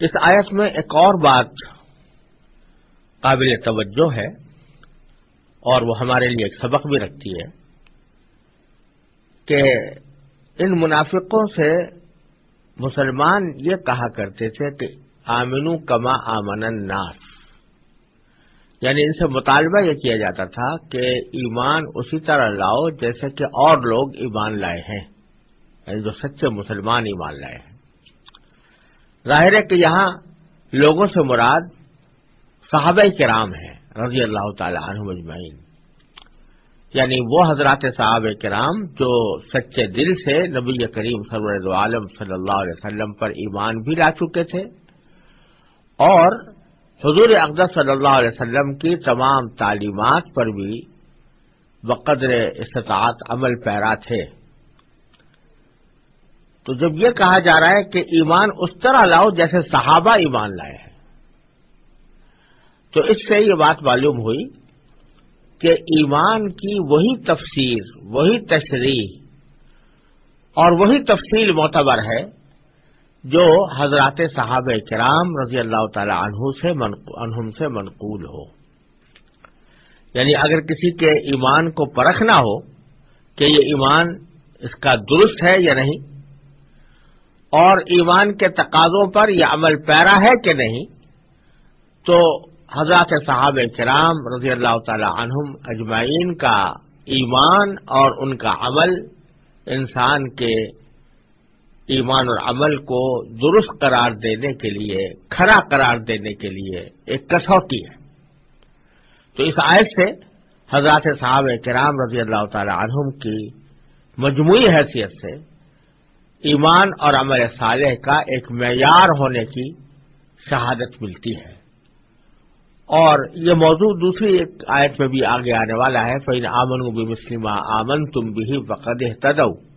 اس آیت میں ایک اور بات قابل توجہ ہے اور وہ ہمارے لیے ایک سبق بھی رکھتی ہے کہ ان منافقوں سے مسلمان یہ کہا کرتے تھے کہ آمنو کما آمن الناس۔ یعنی ان سے مطالبہ یہ کیا جاتا تھا کہ ایمان اسی طرح لاؤ جیسے کہ اور لوگ ایمان لائے ہیں یعنی جو سچے مسلمان ایمان لائے ہیں۔ ظاہر ہے کہ یہاں لوگوں سے مراد صحابہ کرام ہیں، رضی اللہ تعالی عنہ مجمعین یعنی وہ حضرات صاحب کرام جو سچے دل سے نبی کریم سرور عالم صلی اللہ علیہ وسلم پر ایمان بھی لا چکے تھے اور حضور اقدس صلی اللہ علیہ وسلم کی تمام تعلیمات پر بھی بقدر استطاعت عمل پیرا تھے۔ تو جب یہ کہا جا رہا ہے کہ ایمان اس طرح لاؤ جیسے صحابہ ایمان لائے ہیں۔ تو اس سے یہ بات معلوم ہوئی کہ ایمان کی وہی تفسیر، وہی تشریح اور وہی تفصیل معتبر ہے جو حضرات صحاب کرام رضی اللہ تعالی عنہ سے عنہم سے منقول ہو۔ یعنی اگر کسی کے ایمان کو پرکھنا ہو کہ یہ ایمان اس کا درست ہے یا نہیں اور ایمان کے تقاضوں پر یہ عمل پیرا ہے کہ نہیں؟ تو حضرات صاحب کرام رضی اللہ تعالی عنہم اجمعین کا ایمان اور ان کا عمل، انسان کے ایمان اور عمل کو درست قرار دینے کے لیے کھڑا قرار دینے کے لیے ایک کسوٹی ہے۔ تو اس آیت سے حضرات صاحب کرام رضی اللہ تعالی عنہم کی مجموعی حیثیت سے ایمان اور عمل صالح کا ایک معیار ہونے کی شہادت ملتی ہے۔ اور یہ موضوع دوسری ایک آیت میں بھی آگے آنے والا ہے فین آمن بھی مسلمہ آمن تم بھی بقد تدو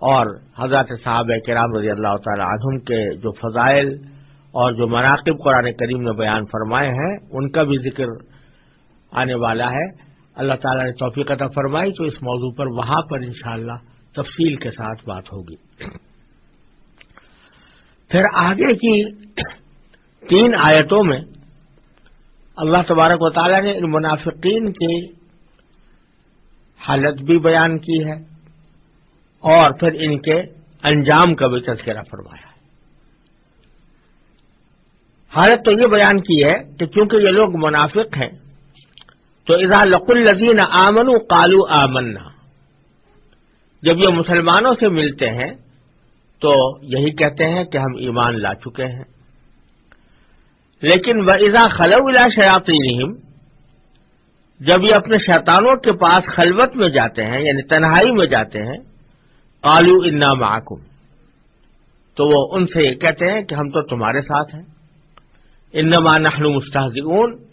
اور حضرت صاحب کرام رضی اللہ تعالی عنہم کے جو فضائل اور جو مناقب قرآن کریم نے بیان فرمائے ہیں، ان کا بھی ذکر آنے والا ہے۔ اللہ تعالیٰ نے توفیق عطا فرمائی، تو اس موضوع پر وہاں پر انشاءاللہ تفصیل کے ساتھ بات ہوگی۔ پھر آگے کی تین آیتوں میں اللہ تبارک و تعالیٰ نے ان منافقین کی حالت بھی بیان کی ہے اور پھر ان کے انجام کا بھی تذکرہ فرمایا ہے۔ حالت تو یہ بیان کی ہے کہ چونکہ یہ لوگ منافق ہیں، تو اذا لق الزین آمن کالو آمنا جب یہ مسلمانوں سے ملتے ہیں تو یہی کہتے ہیں کہ ہم ایمان لا چکے ہیں۔ لیکن وہ ازا خلا شیاتی جب یہ اپنے شیطانوں کے پاس خلوت میں جاتے ہیں یعنی تنہائی میں جاتے ہیں آلو انا معکم تو وہ ان سے یہ کہتے ہیں کہ ہم تو تمہارے ساتھ ہیں۔ انما نحن مستحزون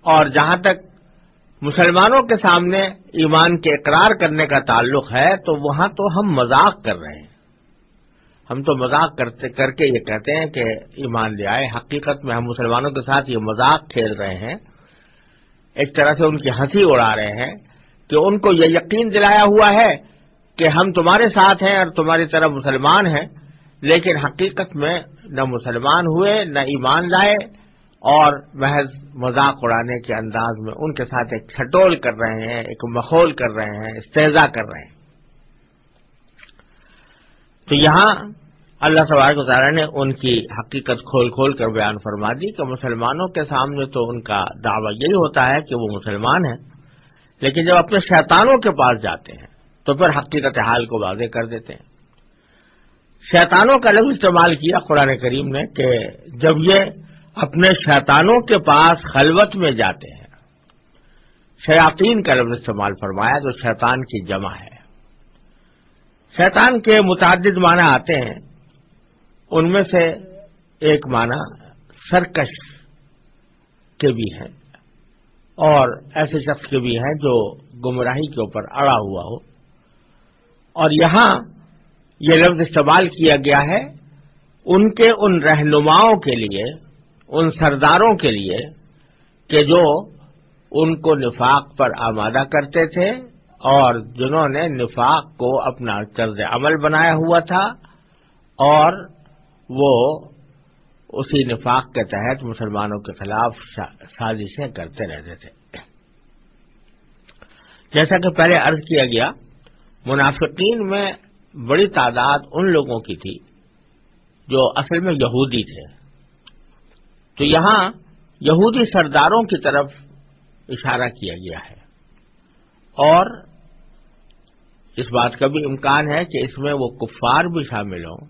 اور جہاں تک مسلمانوں کے سامنے ایمان کے اقرار کرنے کا تعلق ہے، تو وہاں تو ہم مذاق کر رہے ہیں۔ ہم تو مذاق کرتے، کر کے یہ کہتے ہیں کہ ایمان لے آئے۔ حقیقت میں ہم مسلمانوں کے ساتھ یہ مذاق کھیل رہے ہیں۔ ایک طرح سے ان کی ہنسی اڑا رہے ہیں کہ ان کو یہ یقین دلایا ہوا ہے کہ ہم تمہارے ساتھ ہیں اور تمہاری طرح مسلمان ہیں، لیکن حقیقت میں نہ مسلمان ہوئے، نہ ایمان لائے۔ اور محض مذاق اڑانے کے انداز میں ان کے ساتھ ایک چھٹول کر رہے ہیں، ایک ماحول کر رہے ہیں استحضا کر رہے ہیں۔ تو یہاں اللہ سبارک تعالیٰ نے ان کی حقیقت کھول کھول کر بیان فرما دی کہ مسلمانوں کے سامنے تو ان کا دعویٰ یہی ہوتا ہے کہ وہ مسلمان ہیں، لیکن جب اپنے شیطانوں کے پاس جاتے ہیں تو پھر حقیقت حال کو واضح کر دیتے ہیں۔ شیطانوں کا لفظ استعمال کیا قرآن کریم نے کہ جب یہ اپنے شیطانوں کے پاس خلوت میں جاتے ہیں۔ شیاطین کا لفظ استعمال فرمایا جو شیطان کی جمع ہے۔ شیطان کے متعدد معنی آتے ہیں۔ ان میں سے ایک معنی سرکش کے بھی ہیں اور ایسے شخص کے بھی ہیں جو گمراہی کے اوپر اڑا ہوا ہو۔ اور یہاں یہ لفظ استعمال کیا گیا ہے ان کے ان رہنماؤں کے لیے ان سرداروں کے لیے کہ جو ان کو نفاق پر آمادہ کرتے تھے اور جنہوں نے نفاق کو اپنا طرز عمل بنایا ہوا تھا اور وہ اسی نفاق کے تحت مسلمانوں کے خلاف سازشیں کرتے رہتے تھے۔ جیسا کہ پہلے عرض کیا گیا، منافقین میں بڑی تعداد ان لوگوں کی تھی جو اصل میں یہودی تھے۔ تو یہاں یہودی سرداروں کی طرف اشارہ کیا گیا ہے۔ اور اس بات کا بھی امکان ہے کہ اس میں وہ کفار بھی شامل ہوں۔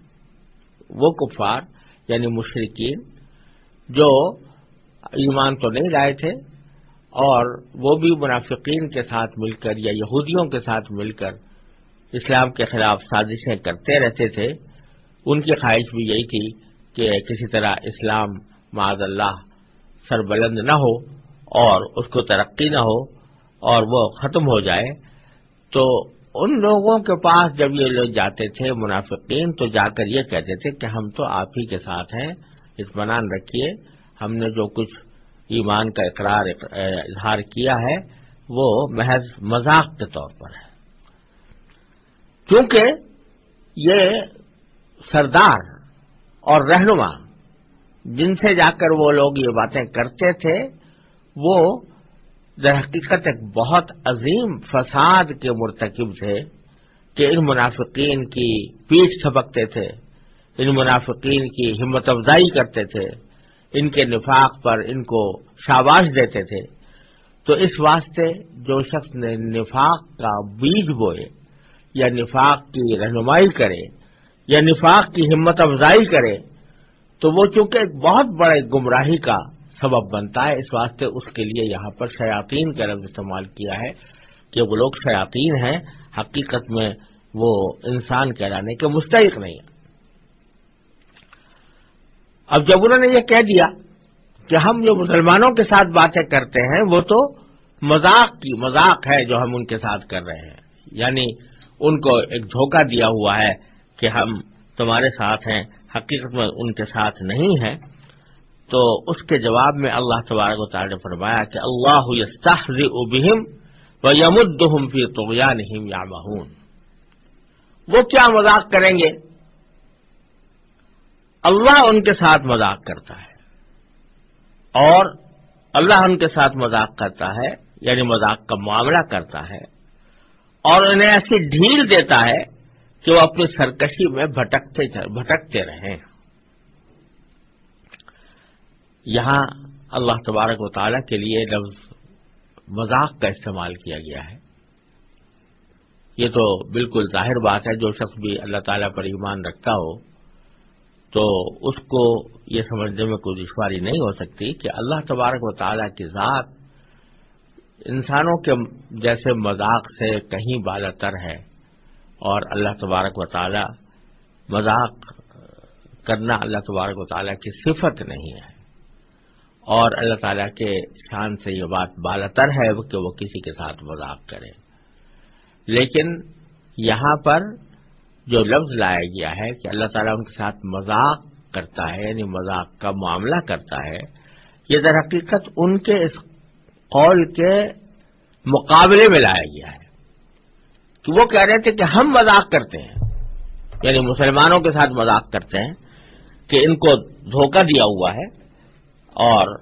وہ کفار یعنی مشرقین جو ایمان تو نہیں لائے تھے اور وہ بھی منافقین کے ساتھ مل کر یا یہودیوں کے ساتھ مل کر اسلام کے خلاف سازشیں کرتے رہتے تھے۔ ان کی خواہش بھی یہی تھی کہ کسی طرح اسلام معذ اللہ سربلند نہ ہو اور اس کو ترقی نہ ہو اور وہ ختم ہو جائے، تو ان لوگوں کے پاس جب یہ لوگ جاتے تھے منافقین، تو جا کر یہ کہتے تھے کہ ہم تو آپ ہی کے ساتھ ہیں، اطمینان رکھیے، ہم نے جو کچھ ایمان کا اقرار، اظہار کیا ہے، وہ محض مذاق کے طور پر ہے۔ کیونکہ یہ سردار اور رہنما جن سے جا کر وہ لوگ یہ باتیں کرتے تھے، وہ در حقیقت ایک بہت عظیم فساد کے مرتکب تھے کہ ان منافقین کی پیٹ چھپکتے تھے، ان منافقین کی ہمت افزائی کرتے تھے، ان کے نفاق پر ان کو شاباش دیتے تھے۔ تو اس واسطے جو شخص نے نفاق کا بیج بوئے، یا نفاق کی رہنمائی کرے، یا نفاق کی ہمت افزائی کرے تو وہ چونکہ ایک بہت بڑے گمراہی کا سبب بنتا ہے، اس واسطے اس کے لیے یہاں پر شیاطین کا لفظ استعمال کیا ہے کہ وہ لوگ شیاطین ہیں، حقیقت میں وہ انسان کہلانے کے مستحق نہیں ہیں۔ اب جب انہوں نے یہ کہہ دیا کہ ہم جو مسلمانوں کے ساتھ باتیں کرتے ہیں، وہ تو مذاق کی مذاق ہے جو ہم ان کے ساتھ کر رہے ہیں۔ یعنی ان کو ایک دھوکہ دیا ہوا ہے کہ ہم تمہارے ساتھ ہیں حقیقت میں ان کے ساتھ نہیں ہیں تو اس کے جواب میں اللہ تبارک و تعالی نے فرمایا کہ اللہ بہم و یمدہم فی طغیانہم یعمہون۔ وہ کیا مذاق کریں گے؟ اللہ ان کے ساتھ مذاق کرتا ہے اور اللہ ان کے ساتھ مذاق کرتا ہے یعنی مذاق کا معاملہ کرتا ہے اور انہیں ایسی ڈھیل دیتا ہے کہ وہ اپنی سرکشی میں بھٹکتے بھٹکتے رہیں یہاں اللہ تبارک و تعالیٰ کے لیے لفظ مذاق کا استعمال کیا گیا ہے۔ یہ تو بالکل ظاہر بات ہے، جو شخص بھی اللہ تعالیٰ پر ایمان رکھتا ہو، تو اس کو یہ سمجھنے میں کوئی دشواری نہیں ہو سکتی کہ اللہ تبارک و تعالیٰ کی ذات انسانوں کے جیسے مذاق سے کہیں بالا تر ہے۔ اور اللہ تبارک و تعالیٰ مذاق کرنا اللہ تبارک و تعالیٰ کی صفت نہیں ہے۔ اور اللہ تعالیٰ کے شان سے یہ بات بالتر ہے کہ وہ کسی کے ساتھ مذاق کرے۔ لیکن یہاں پر جو لفظ لایا گیا ہے کہ اللہ تعالیٰ ان کے ساتھ مذاق کرتا ہے یعنی مذاق کا معاملہ کرتا ہے، یہ در حقیقت ان کے اس قول کے مقابلے میں لایا گیا ہے۔ کہ وہ کہہ رہے تھے کہ ہم مذاق کرتے ہیں۔ یعنی مسلمانوں کے ساتھ مذاق کرتے ہیں کہ ان کو دھوکہ دیا ہوا ہے اور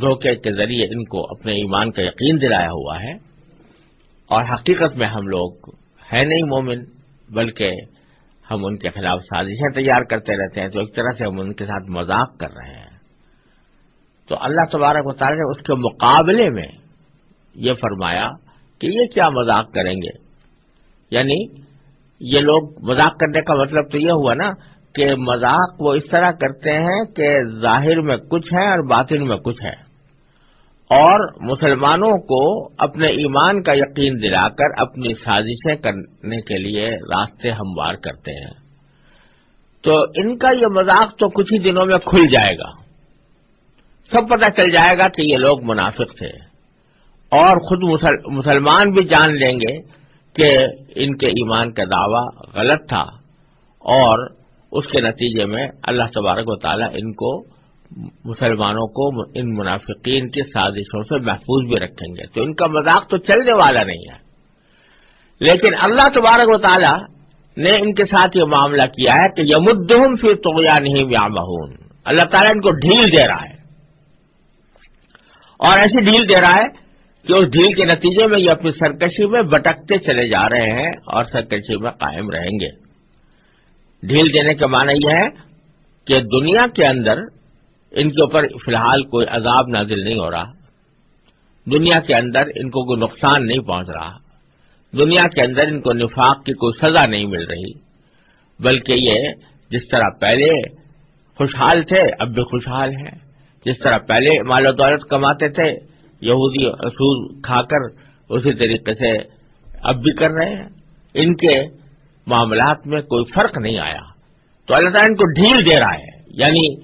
دھوکے کے ذریعے ان کو اپنے ایمان کا یقین دلایا ہوا ہے۔ اور حقیقت میں ہم لوگ ہیں نہیں مومن، بلکہ ہم ان کے خلاف سازشیں تیار کرتے رہتے ہیں، تو ایک طرح سے ہم ان کے ساتھ مذاق کر رہے ہیں۔ تو اللہ تبارک و تعالی نے اس کے مقابلے میں یہ فرمایا کہ یہ کیا مذاق کریں گے۔ یعنی یہ لوگ مذاق کرنے کا مطلب تو یہ ہوا نا کہ مذاق وہ اس طرح کرتے ہیں کہ ظاہر میں کچھ ہے اور باطن میں کچھ ہے اور مسلمانوں کو اپنے ایمان کا یقین دلا کر اپنی سازشیں کرنے کے لیے راستے ہموار کرتے ہیں۔ تو ان کا یہ مذاق تو کچھ ہی دنوں میں کھل جائے گا۔ سب پتہ چل جائے گا کہ یہ لوگ منافق تھے۔ اور خود مسلمان بھی جان لیں گے کہ ان کے ایمان کا دعویٰ غلط تھا اور اس کے نتیجے میں اللہ تبارک و تعالیٰ ان کو مسلمانوں کو ان منافقین کی سازشوں سے محفوظ بھی رکھیں گے۔ تو ان کا مذاق تو چلنے والا نہیں ہے۔ لیکن اللہ تبارک و تعالیٰ نے ان کے ساتھ یہ معاملہ کیا ہے کہ یمدہم فی تو نہیں یا اللہ تعالیٰ ان کو ڈھیل دے رہا ہے۔ اور ایسی ڈھیل دے رہا ہے کہ اس ڈھیل کے نتیجے میں یہ اپنی سرکشی میں بٹکتے چلے جا رہے ہیں اور سرکشی میں قائم رہیں گے۔ ڈھیل دینے کا معنی یہ ہے کہ دنیا کے اندر ان کے اوپر فی الحال کوئی عذاب نازل نہیں ہو رہا۔ دنیا کے اندر ان کو کوئی نقصان نہیں پہنچ رہا۔ دنیا کے اندر ان کو نفاق کی کوئی سزا نہیں مل رہی۔ بلکہ یہ جس طرح پہلے خوشحال تھے، اب بھی خوشحال ہیں۔ جس طرح پہلے مال و دولت کماتے تھے یہودی اصول کھا کر اسی طریقے سے اب بھی کر رہے ہیں۔ ان کے معاملات میں کوئی فرق نہیں آیا۔ تو اللہ تعالیٰ ان کو ڈھیل دے رہا ہے۔ یعنی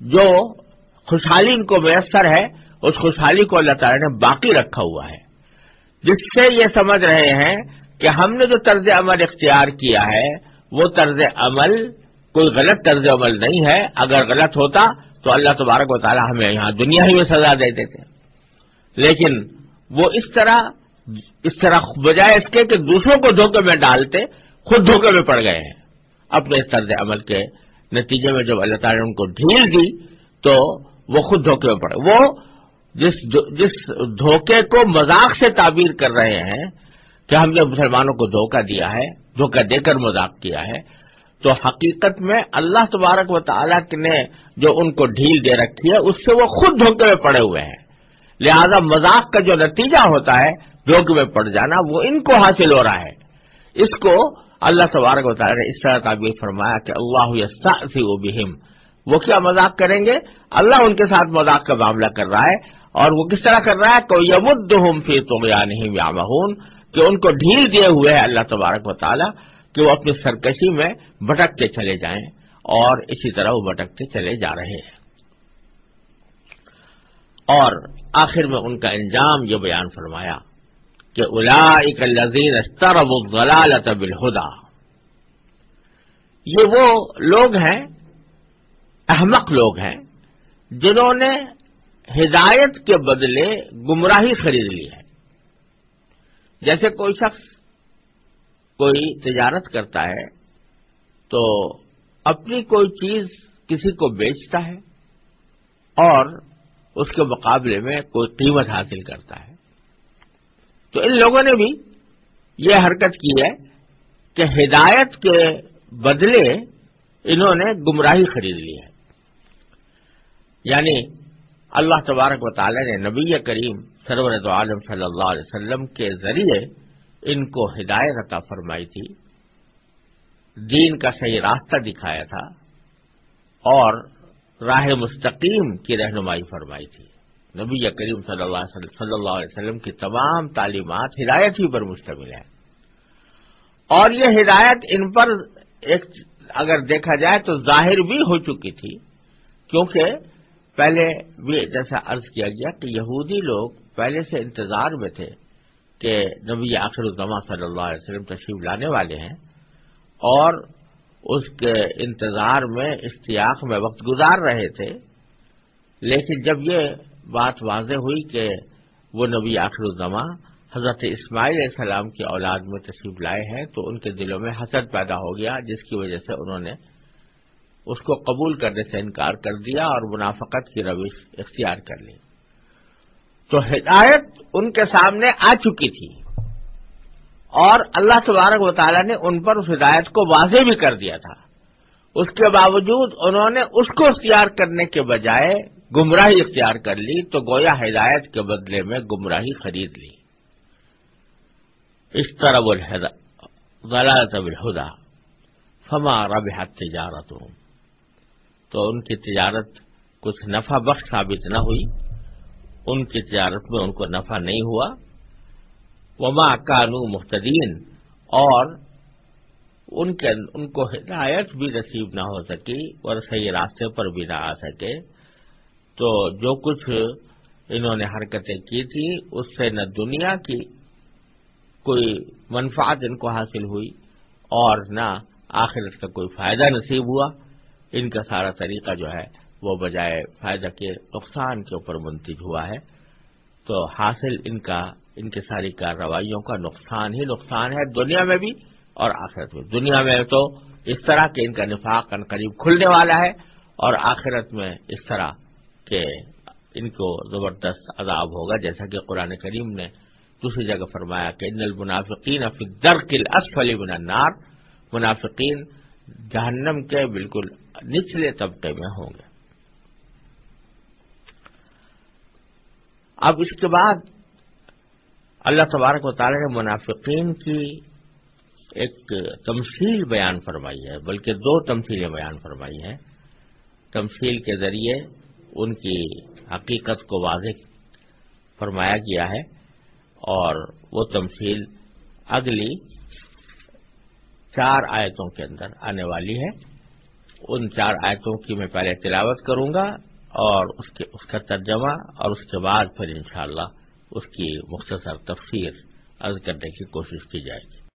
جو خوشحالی ان کو میسر ہے، اس خوشحالی کو اللہ تعالیٰ نے باقی رکھا ہوا ہے۔ جس سے یہ سمجھ رہے ہیں کہ ہم نے جو طرز عمل اختیار کیا ہے، وہ طرز عمل، کوئی غلط طرز عمل نہیں ہے۔ اگر غلط ہوتا تو اللہ تبارک و تعالیٰ ہمیں یہاں دنیا ہی میں سزا دے دیتے۔ تھے لیکن وہ اس طرح اس طرح بجائے اس کے کہ دوسروں کو دھوکے میں ڈالتے، خود دھوکے میں پڑ گئے ہیں۔ اپنے اس طرز عمل کے نتیجے میں جب اللہ تعالیٰ نے ان کو ڈھیل دی، تو وہ خود دھوکے میں پڑے وہ جس جس دھوکے کو مذاق سے تعبیر کر رہے ہیں کہ ہم نے مسلمانوں کو دھوکہ دیا ہے، دھوکہ دے کر مذاق کیا ہے، تو حقیقت میں اللہ تبارک و تعالیٰ نے جو ان کو ڈھیل دے رکھی ہے، اس سے وہ خود دھوکے میں پڑے ہوئے ہیں۔ لہذا مذاق کا جو نتیجہ ہوتا ہے، دھوکے میں پڑ جانا، وہ ان کو حاصل ہو رہا ہے۔ اس کو اللہ تبارک و تعالیٰ نے اس طرح تعبیر فرمایا کہ اللہ بہم۔ وہ کیا مذاق کریں گے؟ اللہ ان کے ساتھ مذاق کا معاملہ کر رہا ہے۔ اور وہ کس طرح کر رہا ہے؟ کوئی یمد ہوں پھر تو یا نہیں ویامہون کہ ان کو ڈھیل دیے ہوئے ہے اللہ تبارک و تعالیٰ کہ وہ اپنی سرکشی میں بھٹکتے چلے جائیں اور اسی طرح وہ بھٹکتے چلے جا رہے ہیں۔ اور آخر میں ان کا انجام یہ بیان فرمایا کہ الا اک لذیذ استر بالہدا یہ وہ لوگ ہیں، احمق لوگ ہیں، جنہوں نے ہدایت کے بدلے گمراہی خرید لی ہے۔ جیسے کوئی شخص کوئی تجارت کرتا ہے تو اپنی کوئی چیز کسی کو بیچتا ہے اور اس کے مقابلے میں کوئی قیمت حاصل کرتا ہے۔ تو ان لوگوں نے بھی یہ حرکت کی ہے کہ ہدایت کے بدلے انہوں نے گمراہی خرید لی ہے۔ یعنی اللہ تبارک و تعالی نے نبی کریم سرورت عالم صلی اللہ علیہ وسلم کے ذریعے ان کو ہدایت عطا فرمائی تھی۔ دین کا صحیح راستہ دکھایا تھا اور راہ مستقیم کی رہنمائی فرمائی تھی۔ نبی کریم صلی اللہ صلی اللہ علیہ وسلم کی تمام تعلیمات ہدایت ہی پر مشتمل ہے اور یہ ہدایت ان پر ایک اگر دیکھا جائے تو ظاہر بھی ہو چکی تھی، کیونکہ پہلے بھی جیسا عرض کیا گیا کہ یہودی لوگ پہلے سے انتظار میں تھے کہ نبی آخر الزما صلی اللہ علیہ وسلم تشریف لانے والے ہیں۔ اور اس کے انتظار میں اشتیاق میں وقت گزار رہے تھے، لیکن جب یہ بات واضح ہوئی کہ وہ نبی آخر الزما حضرت اسماعیل علیہ السلام کی اولاد میں تشریف لائے ہیں، تو ان کے دلوں میں حسد پیدا ہو گیا، جس کی وجہ سے انہوں نے اس کو قبول کرنے سے انکار کر دیا اور منافقت کی روش اختیار کر لی۔ تو ہدایت ان کے سامنے آ چکی تھی۔ اور اللہ تبارک و تعالیٰ نے ان پر اس ہدایت کو واضح بھی کر دیا تھا۔ اس کے باوجود انہوں نے اس کو اختیار کرنے کے بجائے گمراہی اختیار کر لی تو گویا ہدایت کے بدلے میں گمراہی خرید لی۔ اس طرح غلط الہدا فما رب تجارت تو ان کی تجارت کچھ نفع بخش ثابت نہ ہوئی۔ ان کی تجارت میں ان کو نفع نہیں ہوا۔ وما کانو محتدین اور ان کے ان کو ہدایت بھی نصیب نہ ہو سکی اور صحیح راستے پر بھی نہ آ سکے۔ تو جو کچھ انہوں نے حرکتیں کی تھی، اس سے نہ دنیا کی کوئی منفعت ان کو حاصل ہوئی اور نہ آخرت کا کوئی فائدہ نصیب ہوا۔ ان کا سارا طریقہ جو ہے، وہ بجائے فائدہ کے نقصان کے اوپر منتج ہوا ہے۔ تو حاصل ان کا ان کی ساری کارروائیوں کا نقصان ہی نقصان ہے دنیا میں بھی اور آخرت میں۔ دنیا میں تو اس طرح کہ ان کا نفاق ان قریب کھلنے والا ہے اور آخرت میں اس طرح کہ ان کو زبردست عذاب ہوگا، جیسا کہ قرآن کریم نے دوسری جگہ فرمایا کہ ان المنافقین فی الدرک الاسفل من النار، منافقین جہنم کے بالکل نچلے طبقے میں ہوں گے۔ اب اس کے بعد اللہ تبارک و تعالی نے منافقین کی ایک تمثیل بیان فرمائی ہے، بلکہ دو تمثیلیں بیان فرمائی ہیں۔ تمثیل کے ذریعے ان کی حقیقت کو واضح فرمایا گیا ہے اور وہ تمثیل اگلی چار آیتوں کے اندر آنے والی ہے۔ ان چار آیتوں کی میں پہلے تلاوت کروں گا اور اس کے، اس کا ترجمہ اور اس کے بعد پھر انشاءاللہ اس کی مختصر تفسیر عرض کرنے کی کوشش کی جائے گی۔